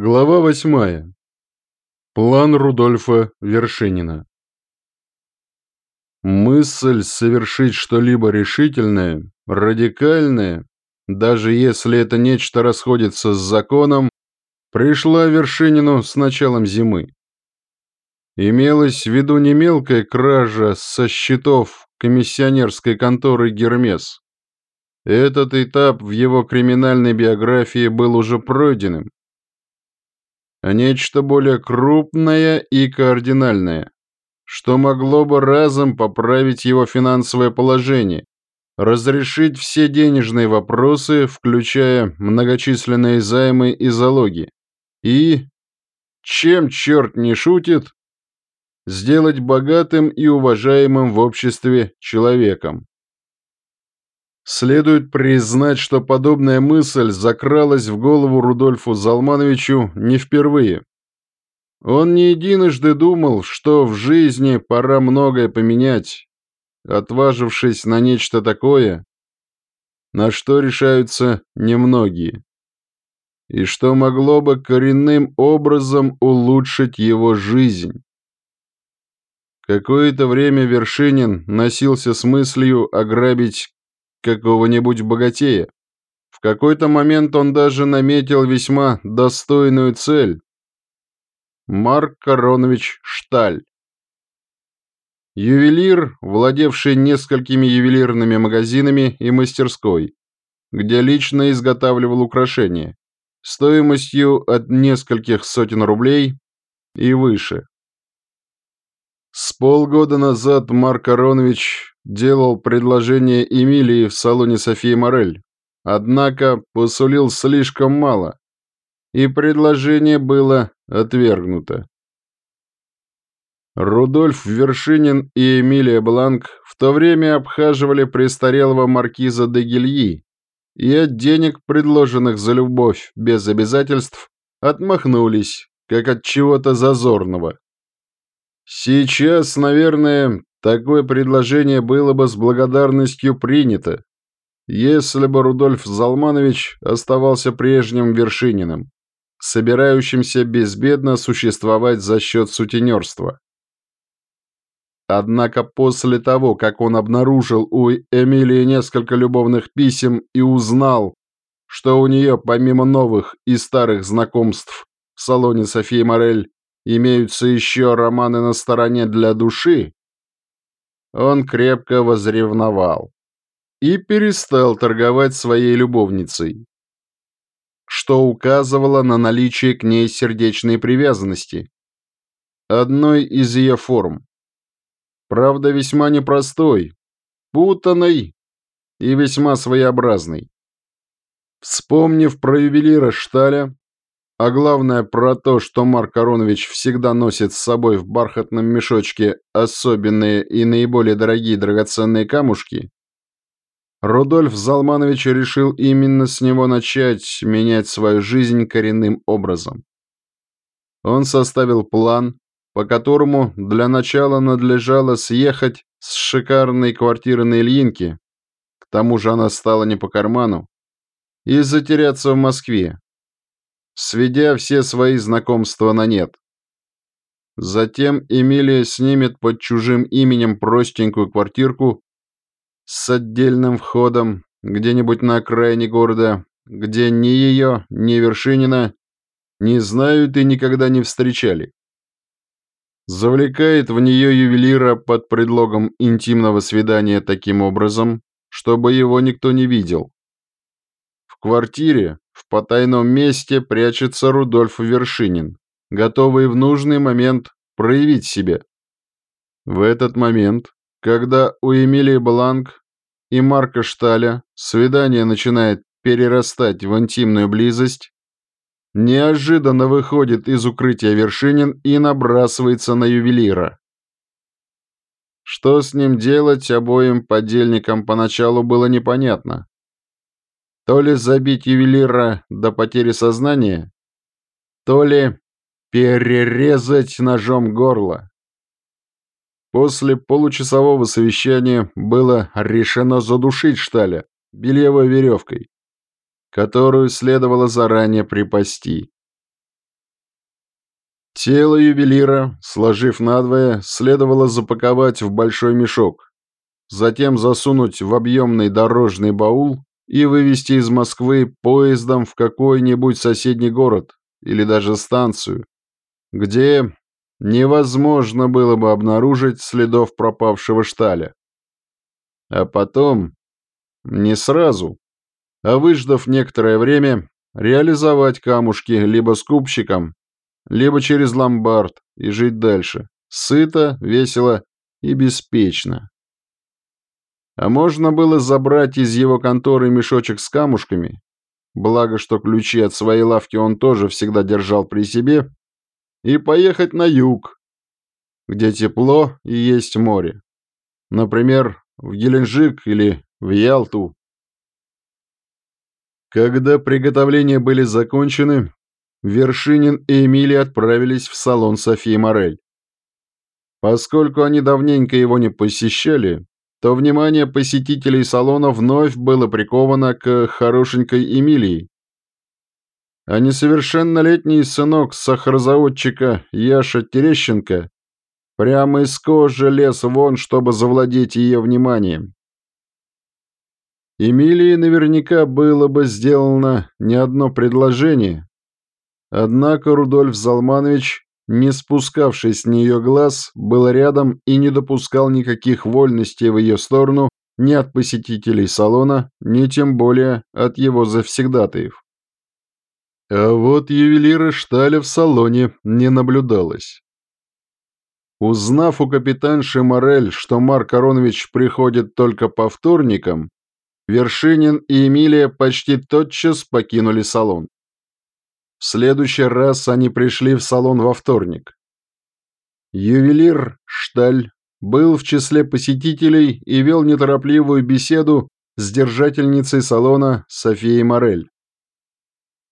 Глава восьмая. План Рудольфа Вершинина. Мысль совершить что-либо решительное, радикальное, даже если это нечто расходится с законом, пришла Вершинину с началом зимы. Имелась в виду не мелкая кража со счетов комиссионерской конторы «Гермес». Этот этап в его криминальной биографии был уже пройденным а нечто более крупное и кардинальное, что могло бы разом поправить его финансовое положение, разрешить все денежные вопросы, включая многочисленные займы и залоги, и, чем черт не шутит, сделать богатым и уважаемым в обществе человеком. Следует признать, что подобная мысль закралась в голову Рудольфу Залмановичу не впервые. Он не единожды думал, что в жизни пора многое поменять, отважившись на нечто такое, на что решаются немногие, и что могло бы коренным образом улучшить его жизнь. Какое-то время Вершинин носился с мыслью ограбить какого-нибудь богатея. В какой-то момент он даже наметил весьма достойную цель. Марк Коронович Шталь. Ювелир, владевший несколькими ювелирными магазинами и мастерской, где лично изготавливал украшения, стоимостью от нескольких сотен рублей и выше. С полгода назад Марк Аронович делал предложение Эмилии в салоне Софии Морель, однако посулил слишком мало, и предложение было отвергнуто. Рудольф Вершинин и Эмилия Бланк в то время обхаживали престарелого маркиза де Гильи и от денег, предложенных за любовь без обязательств, отмахнулись, как от чего-то зазорного. Сейчас, наверное, Такое предложение было бы с благодарностью принято, если бы Рудольф Залманович оставался прежним Вершининым, собирающимся безбедно существовать за счет сутенерства. Однако после того, как он обнаружил у Эмилии несколько любовных писем и узнал, что у нее помимо новых и старых знакомств в салоне Софии Морель имеются еще романы на стороне для души, он крепко возревновал и перестал торговать своей любовницей, что указывало на наличие к ней сердечной привязанности, одной из ее форм. Правда, весьма непростой, путанной и весьма своеобразной. Вспомнив про ювелира Шталя, а главное про то, что Марк Аронович всегда носит с собой в бархатном мешочке особенные и наиболее дорогие драгоценные камушки, Рудольф Залманович решил именно с него начать менять свою жизнь коренным образом. Он составил план, по которому для начала надлежало съехать с шикарной квартиры на Ильинке, к тому же она стала не по карману, и затеряться в Москве, сведя все свои знакомства на нет. Затем Эмилия снимет под чужим именем простенькую квартирку с отдельным входом где-нибудь на окраине города, где ни ее, ни Вершинина не знают и никогда не встречали. Завлекает в нее ювелира под предлогом интимного свидания таким образом, чтобы его никто не видел. В квартире, в потайном месте прячется Рудольф Вершинин, готовый в нужный момент проявить себя. В этот момент, когда у Эмилии Бланк и Марка Шталя свидание начинает перерастать в интимную близость, неожиданно выходит из укрытия Вершинин и набрасывается на ювелира. Что с ним делать обоим подельникам поначалу было непонятно. То ли забить ювелира до потери сознания, то ли перерезать ножом горло. После получасового совещания было решено задушить Шталя бельевой веревкой, которую следовало заранее припасти. Тело ювелира, сложив надвое, следовало запаковать в большой мешок, затем засунуть в объемный дорожный баул и вывести из Москвы поездом в какой-нибудь соседний город или даже станцию, где невозможно было бы обнаружить следов пропавшего шталя. А потом, не сразу, а выждав некоторое время, реализовать камушки либо скупщиком, либо через ломбард и жить дальше, сыто, весело и беспечно. А можно было забрать из его конторы мешочек с камушками, благо что ключи от своей лавки он тоже всегда держал при себе, и поехать на юг, где тепло и есть море. Например, в Геленджик или в Ялту. Когда приготовления были закончены, Вершинин и Эмилия отправились в салон Софии Морель. Поскольку они давненько его не посещали, то внимание посетителей салона вновь было приковано к хорошенькой Эмилии. А несовершеннолетний сынок сахарозаводчика Яша Терещенко прямо из кожи лез вон, чтобы завладеть ее вниманием. Эмилии наверняка было бы сделано не одно предложение, однако Рудольф Залманович не спускавший с нее глаз, был рядом и не допускал никаких вольностей в ее сторону ни от посетителей салона, ни тем более от его завсегдатаев. А вот ювелира Шталя в салоне не наблюдалось. Узнав у капитанши Морель, что Марк Аронович приходит только по вторникам, Вершинин и Эмилия почти тотчас покинули салон. В следующий раз они пришли в салон во вторник. Ювелир Шталь был в числе посетителей и вел неторопливую беседу с держательницей салона Софией Морель.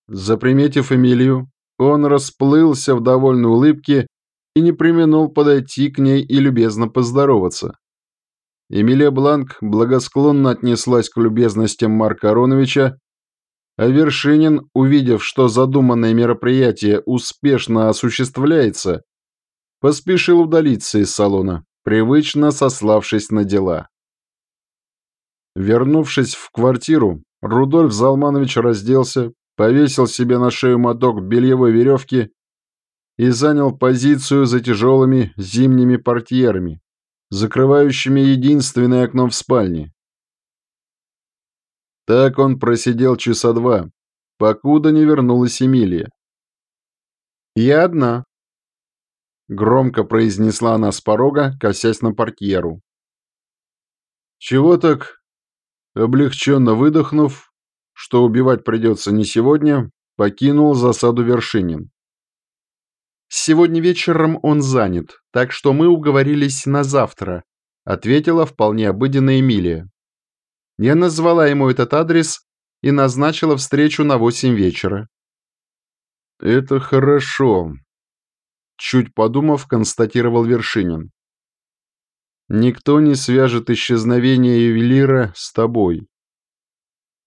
Заприметив Эмилию, он расплылся в довольной улыбке и не применул подойти к ней и любезно поздороваться. Эмилия Бланк благосклонно отнеслась к любезностям Марка Ароновича а Вершинин, увидев, что задуманное мероприятие успешно осуществляется, поспешил удалиться из салона, привычно сославшись на дела. Вернувшись в квартиру, Рудольф Залманович разделся, повесил себе на шею моток бельевой веревки и занял позицию за тяжелыми зимними портьерами, закрывающими единственное окно в спальне. Так он просидел часа два, покуда не вернулась Эмилия. «Я одна», — громко произнесла она с порога, косясь на портьеру. Чего так, облегченно выдохнув, что убивать придется не сегодня, покинул засаду Вершинин. «Сегодня вечером он занят, так что мы уговорились на завтра», ответила вполне обыденная Эмилия. Я назвала ему этот адрес и назначила встречу на восемь вечера. «Это хорошо», — чуть подумав, констатировал Вершинин. «Никто не свяжет исчезновение ювелира с тобой».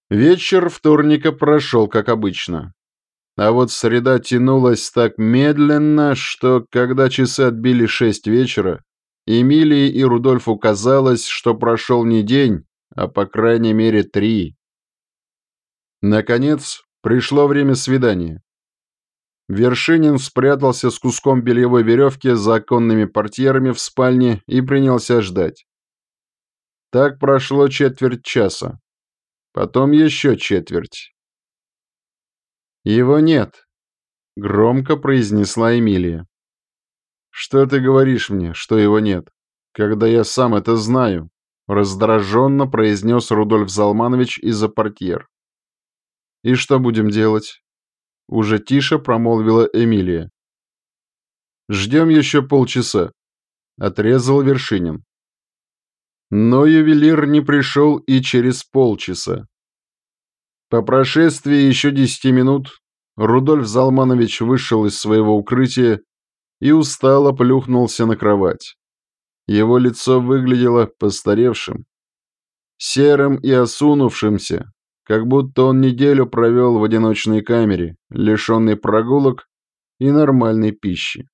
Вечер вторника прошел, как обычно. А вот среда тянулась так медленно, что, когда часы отбили шесть вечера, Эмилии и Рудольфу казалось, что прошел не день, а по крайней мере три. Наконец, пришло время свидания. Вершинин спрятался с куском бельевой веревки за оконными портьерами в спальне и принялся ждать. Так прошло четверть часа. Потом еще четверть. «Его нет», — громко произнесла Эмилия. «Что ты говоришь мне, что его нет, когда я сам это знаю?» Раздраженно произнес Рудольф Залманович из-за портьер. «И что будем делать?» Уже тише промолвила Эмилия. «Ждем еще полчаса», — отрезал Вершинин. Но ювелир не пришел и через полчаса. По прошествии еще десяти минут Рудольф Залманович вышел из своего укрытия и устало плюхнулся на кровать. Его лицо выглядело постаревшим, серым и осунувшимся, как будто он неделю провел в одиночной камере, лишенный прогулок и нормальной пищи.